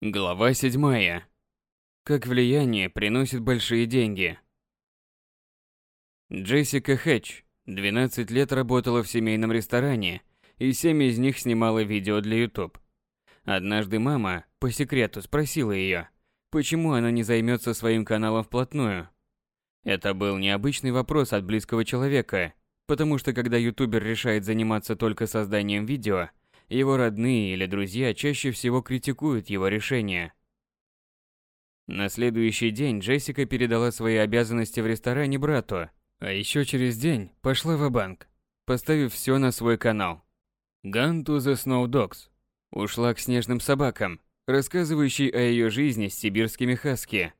Глава 7. Как влияние приносит большие деньги. Джессика Хэтч 12 лет работала в семейном ресторане, и 7 из них снимала видео для YouTube. Однажды мама по секрету спросила ее, почему она не займется своим каналом вплотную. Это был необычный вопрос от близкого человека, потому что когда ютубер решает заниматься только созданием видео – его родные или друзья чаще всего критикуют его решение. На следующий день Джессика передала свои обязанности в ресторане брату, а еще через день пошла в банк поставив все на свой канал. To the Snow Dogs ушла к снежным собакам, рассказывающей о ее жизни с сибирскими хаски.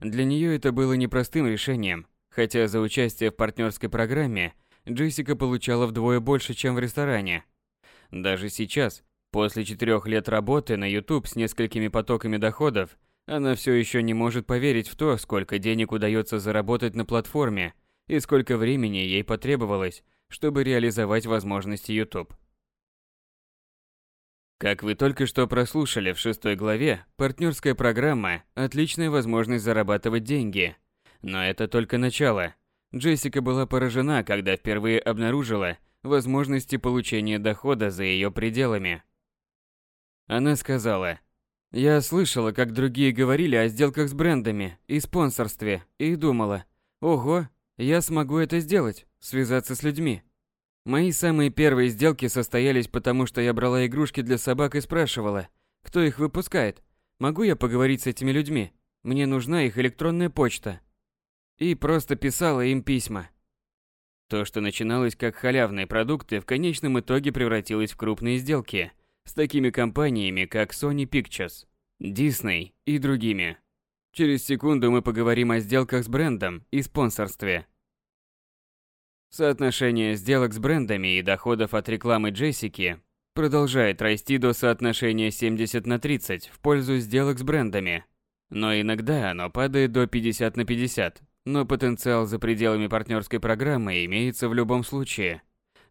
Для нее это было непростым решением, хотя за участие в партнерской программе Джессика получала вдвое больше, чем в ресторане – даже сейчас, после четырех лет работы на YouTube с несколькими потоками доходов, она все еще не может поверить в то, сколько денег удается заработать на платформе и сколько времени ей потребовалось, чтобы реализовать возможности YouTube. Как вы только что прослушали в шестой главе, партнерская программа – отличная возможность зарабатывать деньги. Но это только начало. Джессика была поражена, когда впервые обнаружила – возможности получения дохода за ее пределами. Она сказала, «Я слышала, как другие говорили о сделках с брендами и спонсорстве, и думала, ого, я смогу это сделать, связаться с людьми. Мои самые первые сделки состоялись потому, что я брала игрушки для собак и спрашивала, кто их выпускает. Могу я поговорить с этими людьми? Мне нужна их электронная почта. И просто писала им письма. То, что начиналось как халявные продукты, в конечном итоге превратилось в крупные сделки с такими компаниями, как Sony Pictures, Disney и другими. Через секунду мы поговорим о сделках с брендом и спонсорстве. Соотношение сделок с брендами и доходов от рекламы Джессики продолжает расти до соотношения 70 на 30 в пользу сделок с брендами. Но иногда оно падает до 50 на 50 но потенциал за пределами партнерской программы имеется в любом случае.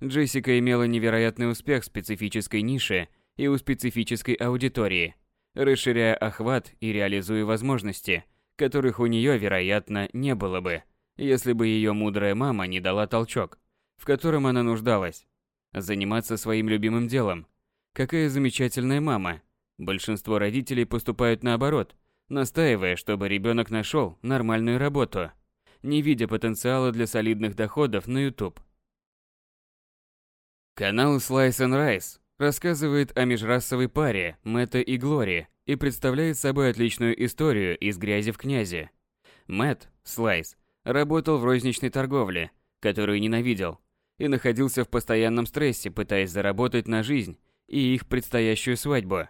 Джессика имела невероятный успех в специфической нише и у специфической аудитории, расширяя охват и реализуя возможности, которых у нее, вероятно, не было бы, если бы ее мудрая мама не дала толчок, в котором она нуждалась. Заниматься своим любимым делом. Какая замечательная мама. Большинство родителей поступают наоборот, настаивая, чтобы ребенок нашел нормальную работу – не видя потенциала для солидных доходов на YouTube. Канал Slice and Rice рассказывает о межрасовой паре Мэтта и Глори и представляет собой отличную историю из грязи в князи. Мэтт, Слайс, работал в розничной торговле, которую ненавидел, и находился в постоянном стрессе, пытаясь заработать на жизнь и их предстоящую свадьбу.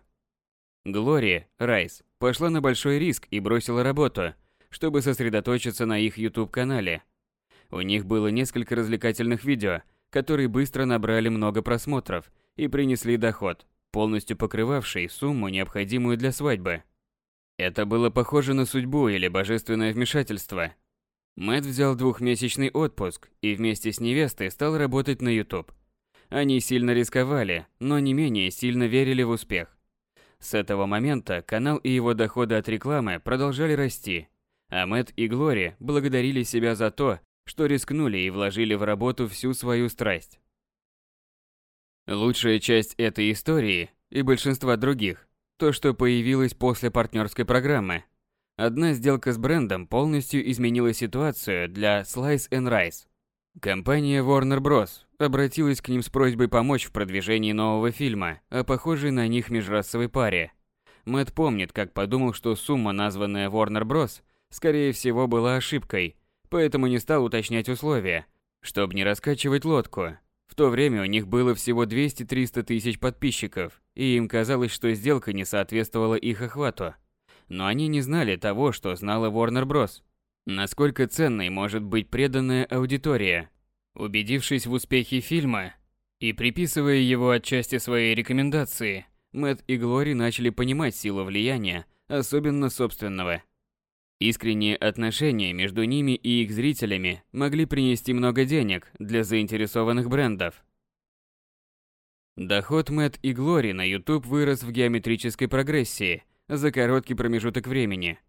Глори, Райс, пошла на большой риск и бросила работу – чтобы сосредоточиться на их YouTube-канале. У них было несколько развлекательных видео, которые быстро набрали много просмотров и принесли доход, полностью покрывавший сумму, необходимую для свадьбы. Это было похоже на судьбу или божественное вмешательство. Мэтт взял двухмесячный отпуск и вместе с невестой стал работать на YouTube. Они сильно рисковали, но не менее сильно верили в успех. С этого момента канал и его доходы от рекламы продолжали расти, а Мэтт и Глори благодарили себя за то, что рискнули и вложили в работу всю свою страсть. Лучшая часть этой истории и большинства других – то, что появилось после партнерской программы. Одна сделка с брендом полностью изменила ситуацию для Slice and Rice. Компания Warner Bros. обратилась к ним с просьбой помочь в продвижении нового фильма о похожей на них межрасовой паре. Мэтт помнит, как подумал, что сумма, названная Warner Bros., скорее всего, была ошибкой, поэтому не стал уточнять условия, чтобы не раскачивать лодку. В то время у них было всего 200-300 тысяч подписчиков, и им казалось, что сделка не соответствовала их охвату. Но они не знали того, что знала Warner Bros. Насколько ценной может быть преданная аудитория. Убедившись в успехе фильма и приписывая его отчасти своей рекомендации, Мэтт и Глори начали понимать силу влияния, особенно собственного – Искренние отношения между ними и их зрителями могли принести много денег для заинтересованных брендов. Доход Мэтт и Глори на YouTube вырос в геометрической прогрессии, за короткий промежуток времени.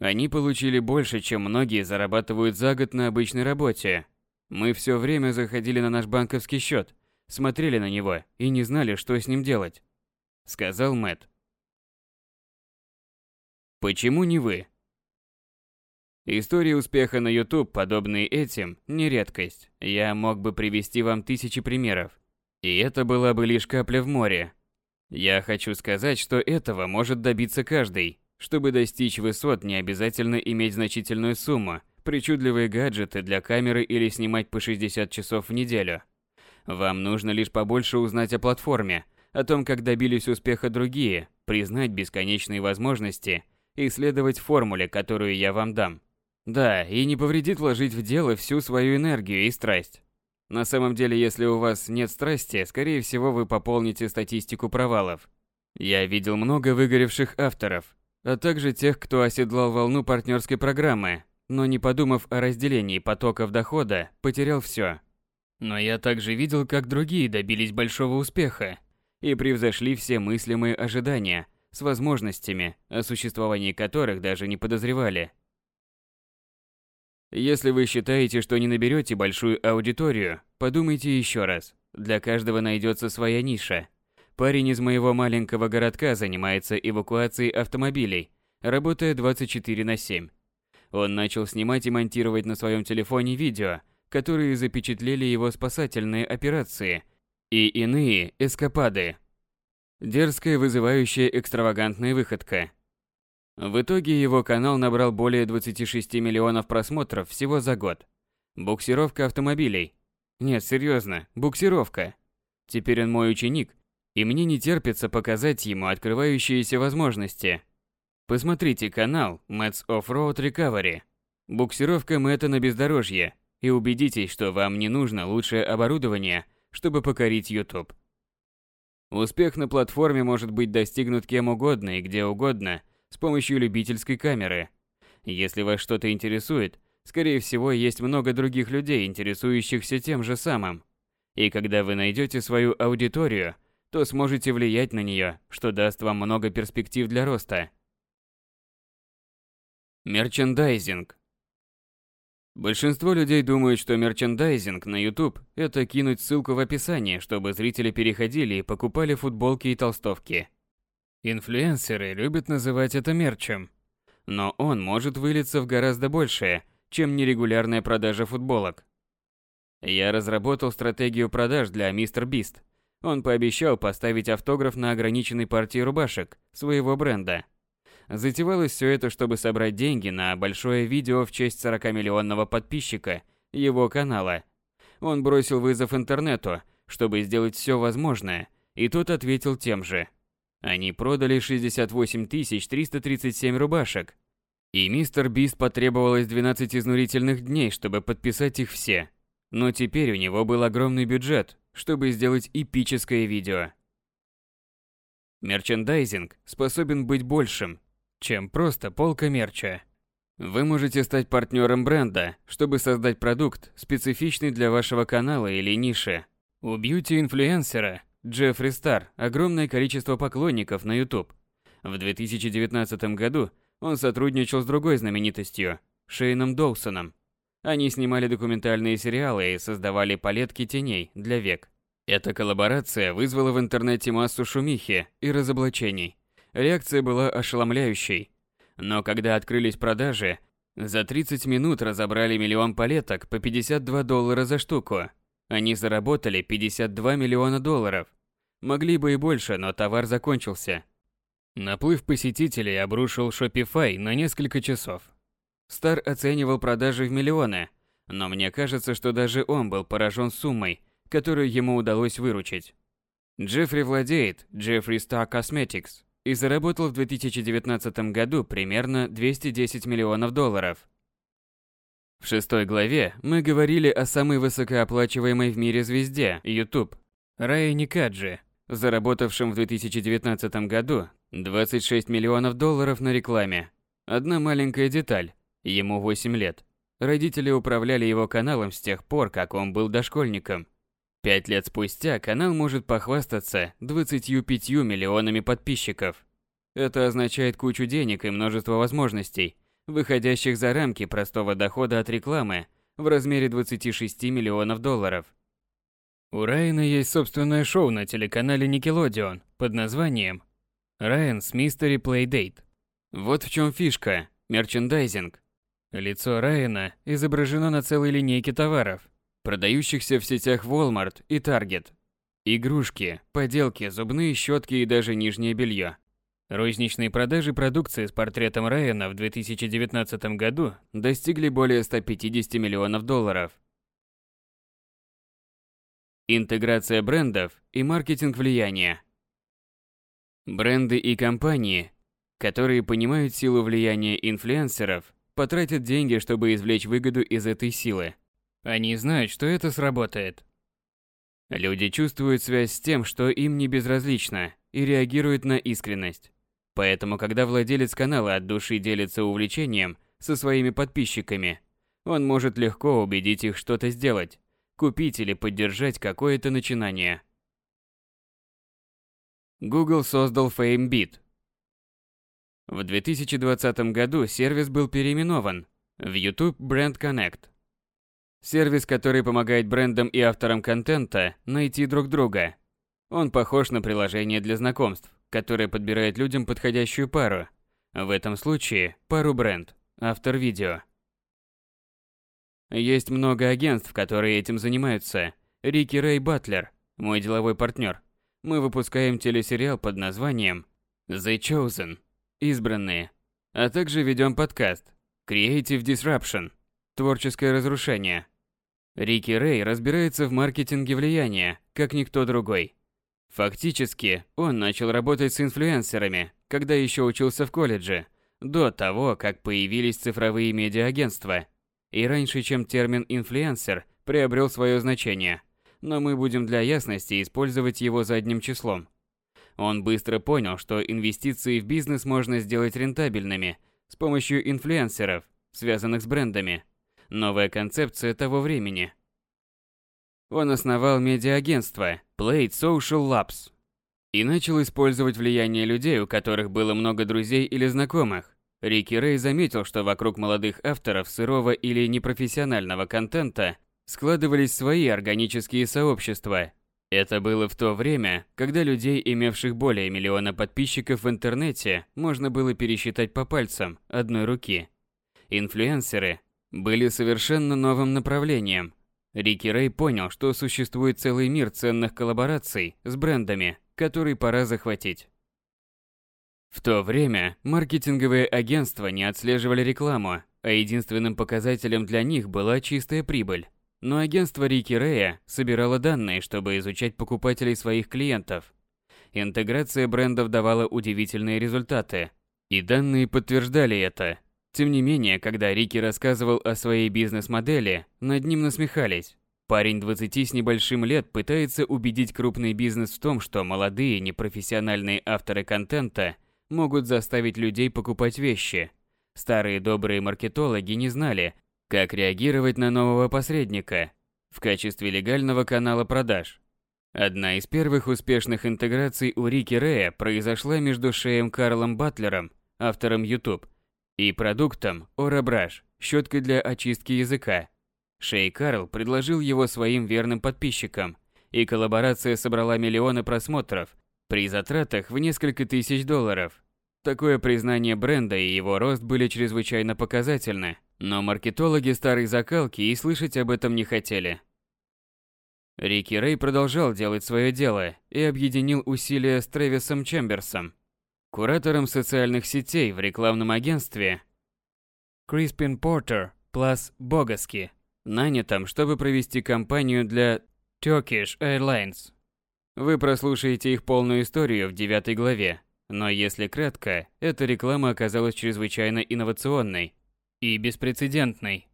Они получили больше, чем многие зарабатывают за год на обычной работе. Мы все время заходили на наш банковский счет, смотрели на него и не знали, что с ним делать, сказал Мэт. Почему не вы? Истории успеха на YouTube, подобные этим, не редкость. Я мог бы привести вам тысячи примеров. И это была бы лишь капля в море. Я хочу сказать, что этого может добиться каждый. Чтобы достичь высот, не обязательно иметь значительную сумму, причудливые гаджеты для камеры или снимать по 60 часов в неделю. Вам нужно лишь побольше узнать о платформе, о том, как добились успеха другие, признать бесконечные возможности и следовать формуле, которую я вам дам. Да, и не повредит вложить в дело всю свою энергию и страсть. На самом деле, если у вас нет страсти, скорее всего, вы пополните статистику провалов. Я видел много выгоревших авторов, а также тех, кто оседлал волну партнерской программы, но не подумав о разделении потоков дохода, потерял все. Но я также видел, как другие добились большого успеха и превзошли все мыслимые ожидания с возможностями, о существовании которых даже не подозревали. Если вы считаете, что не наберете большую аудиторию, подумайте еще раз. Для каждого найдется своя ниша. Парень из моего маленького городка занимается эвакуацией автомобилей, работая 24 на 7. Он начал снимать и монтировать на своем телефоне видео, которые запечатлели его спасательные операции и иные эскапады. Дерзкая, вызывающая экстравагантная выходка. В итоге его канал набрал более 26 миллионов просмотров всего за год. Буксировка автомобилей. Нет, серьезно, буксировка. Теперь он мой ученик, и мне не терпится показать ему открывающиеся возможности. Посмотрите канал Mets Off-Road Recovery. Буксировка Мэтта на бездорожье, и убедитесь, что вам не нужно лучшее оборудование, чтобы покорить YouTube. Успех на платформе может быть достигнут кем угодно и где угодно – с помощью любительской камеры. Если вас что-то интересует, скорее всего, есть много других людей, интересующихся тем же самым. И когда вы найдете свою аудиторию, то сможете влиять на нее, что даст вам много перспектив для роста. Мерчендайзинг. Большинство людей думают, что мерчендайзинг на YouTube – это кинуть ссылку в описании, чтобы зрители переходили и покупали футболки и толстовки. Инфлюенсеры любят называть это мерчем. Но он может вылиться в гораздо большее, чем нерегулярная продажа футболок. Я разработал стратегию продаж для Мистер Бист. Он пообещал поставить автограф на ограниченной партии рубашек своего бренда. Затевалось все это, чтобы собрать деньги на большое видео в честь 40-миллионного подписчика его канала. Он бросил вызов интернету, чтобы сделать все возможное, и тот ответил тем же – они продали 68 337 рубашек. И мистер Бист потребовалось 12 изнурительных дней, чтобы подписать их все. Но теперь у него был огромный бюджет, чтобы сделать эпическое видео. Мерчендайзинг способен быть большим, чем просто полка мерча. Вы можете стать партнером бренда, чтобы создать продукт, специфичный для вашего канала или ниши. У бьюти-инфлюенсера Джеффри Стар – огромное количество поклонников на YouTube. В 2019 году он сотрудничал с другой знаменитостью – Шейном Доусоном. Они снимали документальные сериалы и создавали палетки теней для век. Эта коллаборация вызвала в интернете массу шумихи и разоблачений. Реакция была ошеломляющей. Но когда открылись продажи, за 30 минут разобрали миллион палеток по 52 доллара за штуку. Они заработали 52 миллиона долларов. Могли бы и больше, но товар закончился. Наплыв посетителей обрушил Shopify на несколько часов. Стар оценивал продажи в миллионы, но мне кажется, что даже он был поражен суммой, которую ему удалось выручить. Джеффри владеет Jeffree Star Cosmetics и заработал в 2019 году примерно 210 миллионов долларов. В шестой главе мы говорили о самой высокооплачиваемой в мире звезде YouTube Райане Каджи, заработавшем в 2019 году 26 миллионов долларов на рекламе. Одна маленькая деталь. Ему 8 лет. Родители управляли его каналом с тех пор, как он был дошкольником. Пять лет спустя канал может похвастаться 25 миллионами подписчиков. Это означает кучу денег и множество возможностей, выходящих за рамки простого дохода от рекламы в размере 26 миллионов долларов. У Райана есть собственное шоу на телеканале Nickelodeon под названием «Райан's Mystery Playdate». Вот в чем фишка – мерчендайзинг. Лицо Райана изображено на целой линейке товаров, продающихся в сетях Walmart и Target. Игрушки, поделки, зубные щетки и даже нижнее белье. Розничные продажи продукции с портретом Райана в 2019 году достигли более 150 миллионов долларов. Интеграция брендов и маркетинг влияния. Бренды и компании, которые понимают силу влияния инфлюенсеров, потратят деньги, чтобы извлечь выгоду из этой силы. Они знают, что это сработает. Люди чувствуют связь с тем, что им не безразлично, и реагируют на искренность. Поэтому, когда владелец канала от души делится увлечением со своими подписчиками, он может легко убедить их что-то сделать, купить или поддержать какое-то начинание. Google создал FameBit. В 2020 году сервис был переименован в YouTube Brand Connect. Сервис, который помогает брендам и авторам контента найти друг друга. Он похож на приложение для знакомств которая подбирает людям подходящую пару. В этом случае пару бренд, автор видео. Есть много агентств, которые этим занимаются. Рики Рэй Батлер, мой деловой партнер. Мы выпускаем телесериал под названием The Chosen, избранные, а также ведем подкаст Creative Disruption, творческое разрушение. Рики Рэй разбирается в маркетинге влияния, как никто другой. Фактически, он начал работать с инфлюенсерами, когда еще учился в колледже, до того, как появились цифровые медиаагентства. И раньше, чем термин «инфлюенсер» приобрел свое значение, но мы будем для ясности использовать его задним числом. Он быстро понял, что инвестиции в бизнес можно сделать рентабельными с помощью инфлюенсеров, связанных с брендами. Новая концепция того времени – он основал медиаагентство Played Social Labs и начал использовать влияние людей, у которых было много друзей или знакомых. Рики Рэй заметил, что вокруг молодых авторов сырого или непрофессионального контента складывались свои органические сообщества. Это было в то время, когда людей, имевших более миллиона подписчиков в интернете, можно было пересчитать по пальцам одной руки. Инфлюенсеры были совершенно новым направлением, Рики Рэй понял, что существует целый мир ценных коллабораций с брендами, который пора захватить. В то время маркетинговые агентства не отслеживали рекламу, а единственным показателем для них была чистая прибыль. Но агентство Рики Рэя собирало данные, чтобы изучать покупателей своих клиентов. Интеграция брендов давала удивительные результаты, и данные подтверждали это. Тем не менее, когда Рики рассказывал о своей бизнес-модели, над ним насмехались. Парень 20 с небольшим лет пытается убедить крупный бизнес в том, что молодые непрофессиональные авторы контента могут заставить людей покупать вещи. Старые добрые маркетологи не знали, как реагировать на нового посредника в качестве легального канала продаж. Одна из первых успешных интеграций у Рики Рэя произошла между Шеем Карлом Батлером, автором YouTube, и продуктом Орабраш, щеткой для очистки языка. Шей Карл предложил его своим верным подписчикам, и коллаборация собрала миллионы просмотров при затратах в несколько тысяч долларов. Такое признание бренда и его рост были чрезвычайно показательны, но маркетологи старой закалки и слышать об этом не хотели. Рики Рэй продолжал делать свое дело и объединил усилия с Трэвисом Чемберсом, Куратором социальных сетей в рекламном агентстве Криспин Портер плюс Богаски, нанятом, чтобы провести кампанию для Turkish Airlines. Вы прослушаете их полную историю в девятой главе, но если кратко, эта реклама оказалась чрезвычайно инновационной и беспрецедентной.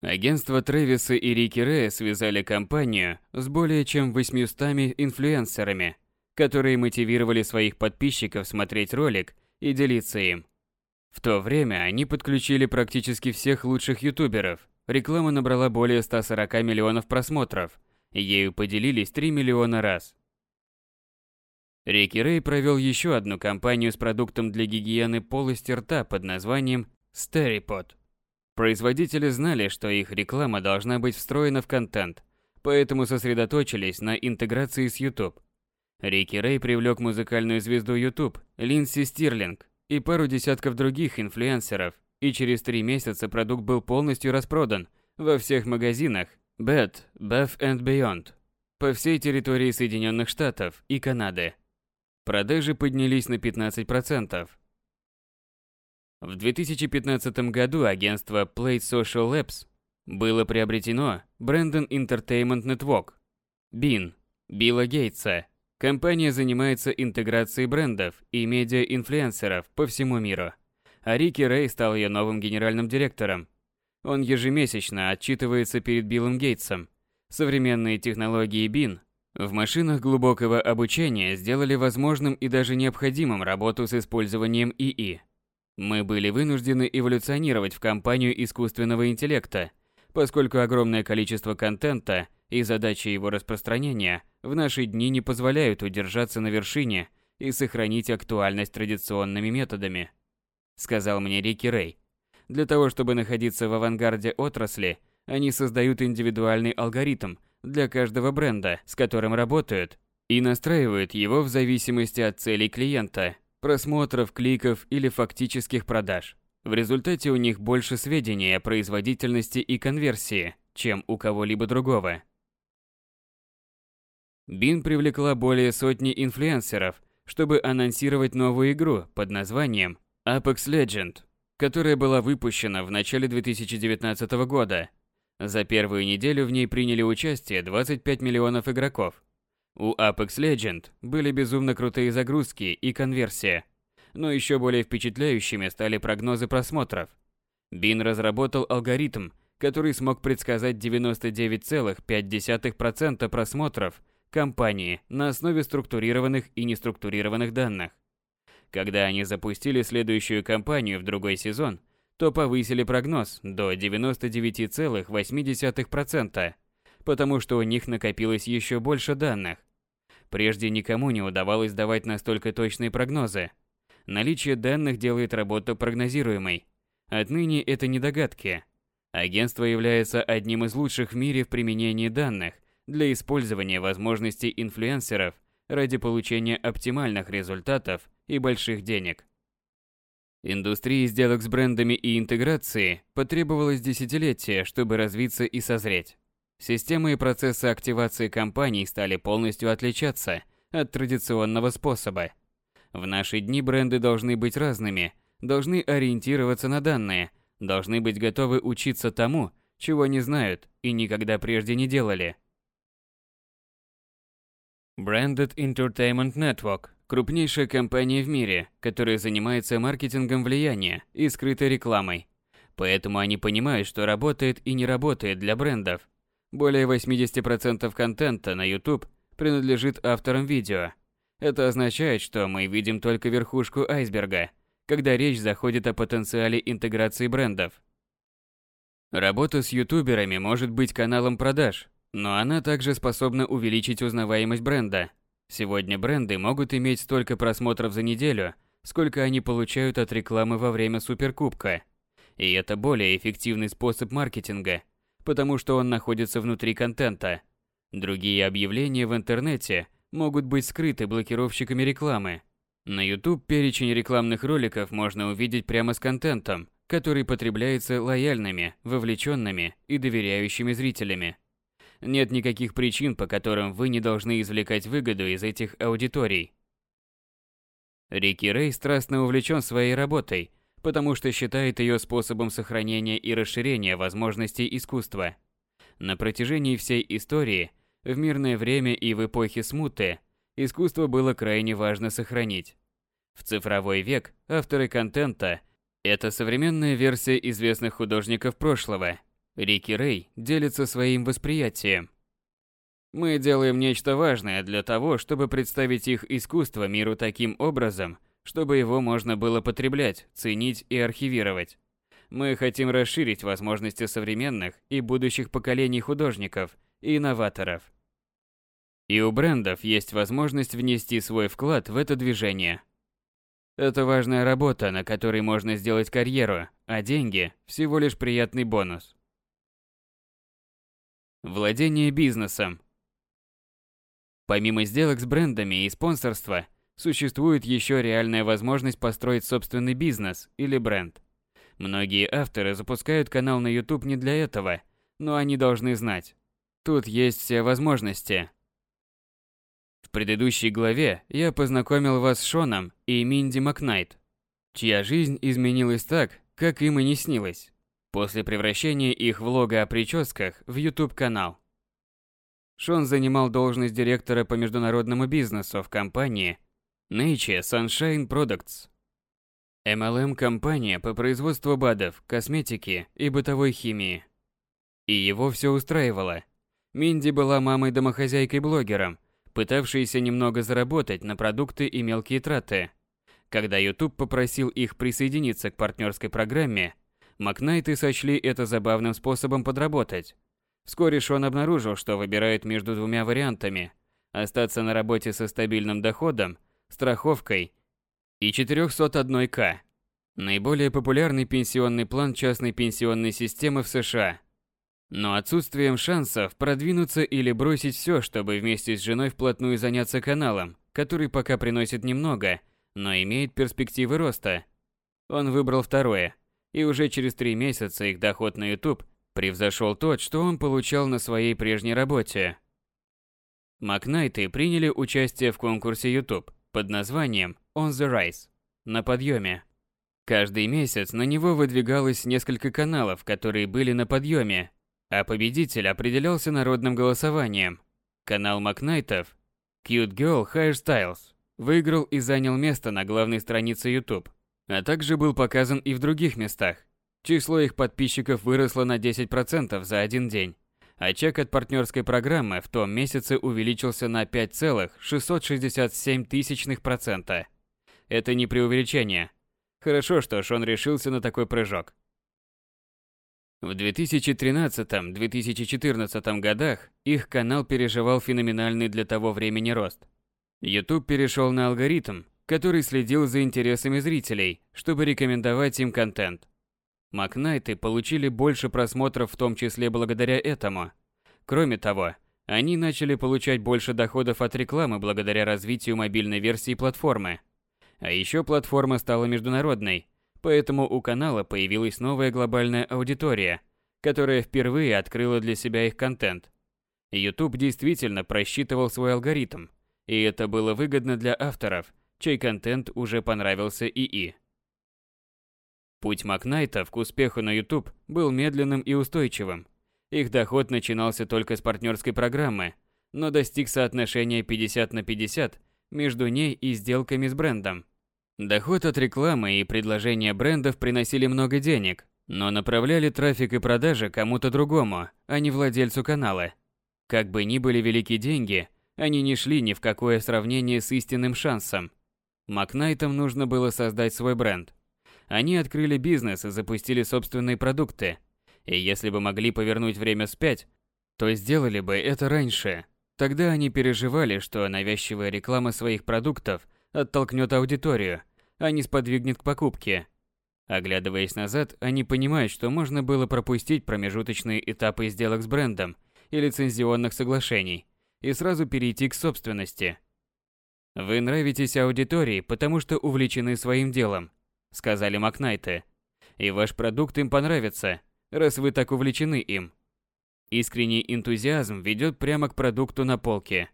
Агентство Трэвиса и Рики Рэя связали компанию с более чем 800 инфлюенсерами – которые мотивировали своих подписчиков смотреть ролик и делиться им. В то время они подключили практически всех лучших ютуберов. Реклама набрала более 140 миллионов просмотров. Ею поделились 3 миллиона раз. Рики Рэй провел еще одну кампанию с продуктом для гигиены полости рта под названием Steripod. Производители знали, что их реклама должна быть встроена в контент, поэтому сосредоточились на интеграции с YouTube. Рики Рэй привлек музыкальную звезду YouTube Линдси Стирлинг и пару десятков других инфлюенсеров, и через три месяца продукт был полностью распродан во всех магазинах Bed, Bath and Beyond по всей территории Соединенных Штатов и Канады. Продажи поднялись на 15%. В 2015 году агентство Play Social Labs было приобретено Brandon Entertainment Network, BIN, Билла Гейтса. Компания занимается интеграцией брендов и медиа-инфлюенсеров по всему миру. А Рики Рэй стал ее новым генеральным директором. Он ежемесячно отчитывается перед Биллом Гейтсом. Современные технологии BIN в машинах глубокого обучения сделали возможным и даже необходимым работу с использованием ИИ. Мы были вынуждены эволюционировать в компанию искусственного интеллекта, поскольку огромное количество контента и задачи его распространения в наши дни не позволяют удержаться на вершине и сохранить актуальность традиционными методами, сказал мне Рики Рэй. Для того, чтобы находиться в авангарде отрасли, они создают индивидуальный алгоритм для каждого бренда, с которым работают, и настраивают его в зависимости от целей клиента, просмотров, кликов или фактических продаж. В результате у них больше сведений о производительности и конверсии, чем у кого-либо другого. Бин привлекла более сотни инфлюенсеров, чтобы анонсировать новую игру под названием Apex Legend, которая была выпущена в начале 2019 года. За первую неделю в ней приняли участие 25 миллионов игроков. У Apex Legend были безумно крутые загрузки и конверсия, но еще более впечатляющими стали прогнозы просмотров. Бин разработал алгоритм, который смог предсказать 99,5% просмотров компании на основе структурированных и неструктурированных данных. Когда они запустили следующую кампанию в другой сезон, то повысили прогноз до 99,8%, потому что у них накопилось еще больше данных. Прежде никому не удавалось давать настолько точные прогнозы. Наличие данных делает работу прогнозируемой. Отныне это не догадки. Агентство является одним из лучших в мире в применении данных для использования возможностей инфлюенсеров ради получения оптимальных результатов и больших денег. Индустрии сделок с брендами и интеграции потребовалось десятилетие, чтобы развиться и созреть. Системы и процессы активации компаний стали полностью отличаться от традиционного способа. В наши дни бренды должны быть разными, должны ориентироваться на данные, должны быть готовы учиться тому, чего не знают и никогда прежде не делали. Branded Entertainment Network – крупнейшая компания в мире, которая занимается маркетингом влияния и скрытой рекламой. Поэтому они понимают, что работает и не работает для брендов – более 80% контента на YouTube принадлежит авторам видео. Это означает, что мы видим только верхушку айсберга, когда речь заходит о потенциале интеграции брендов. Работа с ютуберами может быть каналом продаж, но она также способна увеличить узнаваемость бренда. Сегодня бренды могут иметь столько просмотров за неделю, сколько они получают от рекламы во время Суперкубка. И это более эффективный способ маркетинга – потому что он находится внутри контента. Другие объявления в интернете могут быть скрыты блокировщиками рекламы. На YouTube перечень рекламных роликов можно увидеть прямо с контентом, который потребляется лояльными, вовлеченными и доверяющими зрителями. Нет никаких причин, по которым вы не должны извлекать выгоду из этих аудиторий. Рики Рэй страстно увлечен своей работой – потому что считает ее способом сохранения и расширения возможностей искусства. На протяжении всей истории, в мирное время и в эпохе смуты, искусство было крайне важно сохранить. В цифровой век авторы контента – это современная версия известных художников прошлого. Рики Рэй делится своим восприятием. Мы делаем нечто важное для того, чтобы представить их искусство миру таким образом, чтобы его можно было потреблять, ценить и архивировать. Мы хотим расширить возможности современных и будущих поколений художников и инноваторов. И у брендов есть возможность внести свой вклад в это движение. Это важная работа, на которой можно сделать карьеру, а деньги – всего лишь приятный бонус. Владение бизнесом. Помимо сделок с брендами и спонсорства, существует еще реальная возможность построить собственный бизнес или бренд. Многие авторы запускают канал на YouTube не для этого, но они должны знать. Тут есть все возможности. В предыдущей главе я познакомил вас с Шоном и Минди Макнайт, чья жизнь изменилась так, как им и не снилось, после превращения их влога о прическах в YouTube-канал. Шон занимал должность директора по международному бизнесу в компании Nature Sunshine Products. MLM-компания по производству БАДов, косметики и бытовой химии. И его все устраивало. Минди была мамой-домохозяйкой-блогером, пытавшейся немного заработать на продукты и мелкие траты. Когда YouTube попросил их присоединиться к партнерской программе, Макнайты сочли это забавным способом подработать. Вскоре Шон обнаружил, что выбирает между двумя вариантами – остаться на работе со стабильным доходом, страховкой и 401к. Наиболее популярный пенсионный план частной пенсионной системы в США. Но отсутствием шансов продвинуться или бросить все, чтобы вместе с женой вплотную заняться каналом, который пока приносит немного, но имеет перспективы роста. Он выбрал второе, и уже через три месяца их доход на YouTube превзошел тот, что он получал на своей прежней работе. Макнайты приняли участие в конкурсе YouTube под названием On the Rise на подъеме. Каждый месяц на него выдвигалось несколько каналов, которые были на подъеме, а победитель определялся народным голосованием. Канал Макнайтов Cute Girl Hairstyles выиграл и занял место на главной странице YouTube, а также был показан и в других местах. Число их подписчиков выросло на 10% за один день, а чек от партнерской программы в том месяце увеличился на 5,667%. Это не преувеличение. Хорошо, что Шон решился на такой прыжок. В 2013-2014 годах их канал переживал феноменальный для того времени рост. YouTube перешел на алгоритм, который следил за интересами зрителей, чтобы рекомендовать им контент. Макнайты получили больше просмотров в том числе благодаря этому. Кроме того, они начали получать больше доходов от рекламы благодаря развитию мобильной версии платформы. А еще платформа стала международной, Поэтому у канала появилась новая глобальная аудитория, которая впервые открыла для себя их контент. YouTube действительно просчитывал свой алгоритм, и это было выгодно для авторов, чей контент уже понравился ИИ. Путь Макнайтов к успеху на YouTube был медленным и устойчивым. Их доход начинался только с партнерской программы, но достиг соотношения 50 на 50 между ней и сделками с брендом. Доход от рекламы и предложения брендов приносили много денег, но направляли трафик и продажи кому-то другому, а не владельцу канала. Как бы ни были велики деньги, они не шли ни в какое сравнение с истинным шансом. Макнайтам нужно было создать свой бренд. Они открыли бизнес и запустили собственные продукты. И если бы могли повернуть время вспять, то сделали бы это раньше. Тогда они переживали, что навязчивая реклама своих продуктов оттолкнет аудиторию, а не сподвигнет к покупке. Оглядываясь назад, они понимают, что можно было пропустить промежуточные этапы сделок с брендом и лицензионных соглашений и сразу перейти к собственности. «Вы нравитесь аудитории, потому что увлечены своим делом», — сказали Макнайты. «И ваш продукт им понравится, раз вы так увлечены им». Искренний энтузиазм ведет прямо к продукту на полке.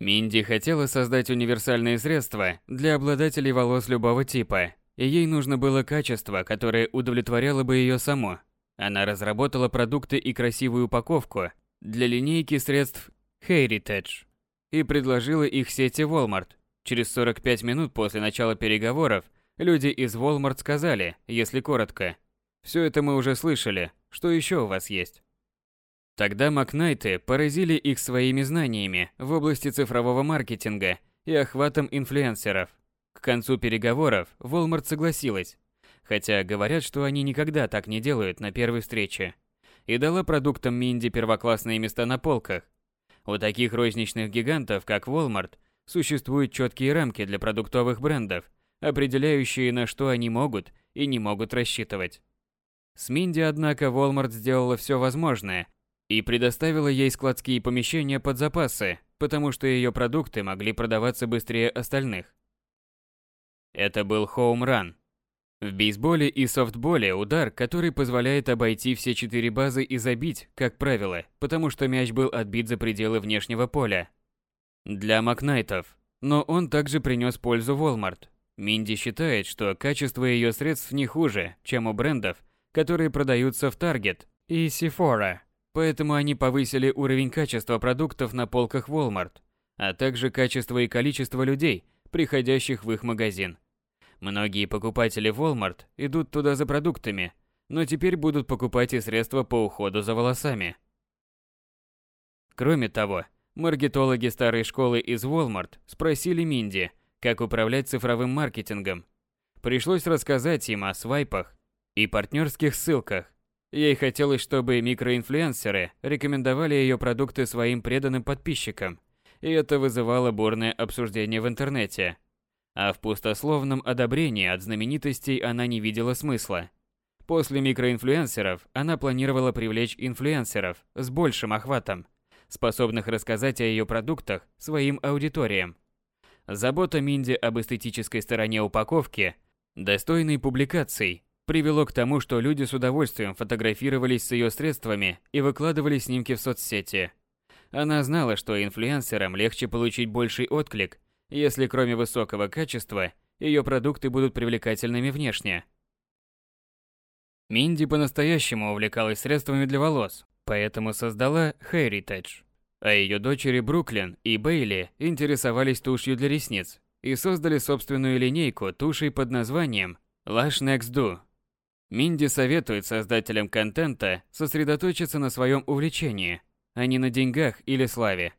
Минди хотела создать универсальные средства для обладателей волос любого типа, и ей нужно было качество, которое удовлетворяло бы ее само. Она разработала продукты и красивую упаковку для линейки средств Heritage и предложила их сети Walmart. Через 45 минут после начала переговоров люди из Walmart сказали, если коротко, «Все это мы уже слышали, что еще у вас есть?» Тогда Макнайты поразили их своими знаниями в области цифрового маркетинга и охватом инфлюенсеров. К концу переговоров Walmart согласилась, хотя говорят, что они никогда так не делают на первой встрече, и дала продуктам Минди первоклассные места на полках. У таких розничных гигантов, как Walmart, существуют четкие рамки для продуктовых брендов, определяющие, на что они могут и не могут рассчитывать. С Минди, однако, Walmart сделала все возможное и предоставила ей складские помещения под запасы, потому что ее продукты могли продаваться быстрее остальных. Это был хоум-ран. В бейсболе и софтболе удар, который позволяет обойти все четыре базы и забить, как правило, потому что мяч был отбит за пределы внешнего поля. Для Макнайтов. Но он также принес пользу Walmart. Минди считает, что качество ее средств не хуже, чем у брендов, которые продаются в Target и Sephora. Поэтому они повысили уровень качества продуктов на полках Walmart, а также качество и количество людей, приходящих в их магазин. Многие покупатели Walmart идут туда за продуктами, но теперь будут покупать и средства по уходу за волосами. Кроме того, маркетологи старой школы из Walmart спросили Минди, как управлять цифровым маркетингом. Пришлось рассказать им о свайпах и партнерских ссылках, Ей хотелось, чтобы микроинфлюенсеры рекомендовали ее продукты своим преданным подписчикам, и это вызывало бурное обсуждение в интернете. А в пустословном одобрении от знаменитостей она не видела смысла. После микроинфлюенсеров она планировала привлечь инфлюенсеров с большим охватом, способных рассказать о ее продуктах своим аудиториям. Забота Минди об эстетической стороне упаковки, достойной публикаций, привело к тому, что люди с удовольствием фотографировались с ее средствами и выкладывали снимки в соцсети. Она знала, что инфлюенсерам легче получить больший отклик, если кроме высокого качества, ее продукты будут привлекательными внешне. Минди по-настоящему увлекалась средствами для волос, поэтому создала Heritage. А ее дочери Бруклин и Бейли интересовались тушью для ресниц и создали собственную линейку тушей под названием Lash Next Do. Минди советует создателям контента сосредоточиться на своем увлечении, а не на деньгах или славе.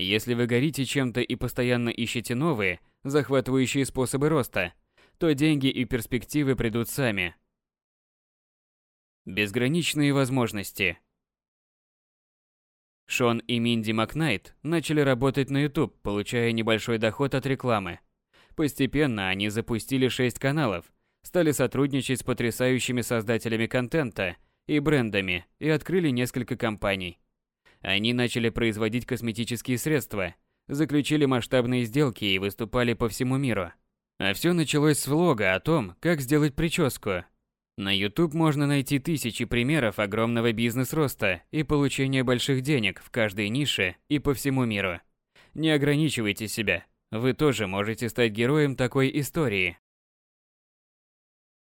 Если вы горите чем-то и постоянно ищете новые, захватывающие способы роста, то деньги и перспективы придут сами. Безграничные возможности. Шон и Минди Макнайт начали работать на YouTube, получая небольшой доход от рекламы. Постепенно они запустили 6 каналов – стали сотрудничать с потрясающими создателями контента и брендами и открыли несколько компаний. Они начали производить косметические средства, заключили масштабные сделки и выступали по всему миру. А все началось с влога о том, как сделать прическу. На YouTube можно найти тысячи примеров огромного бизнес-роста и получения больших денег в каждой нише и по всему миру. Не ограничивайте себя. Вы тоже можете стать героем такой истории.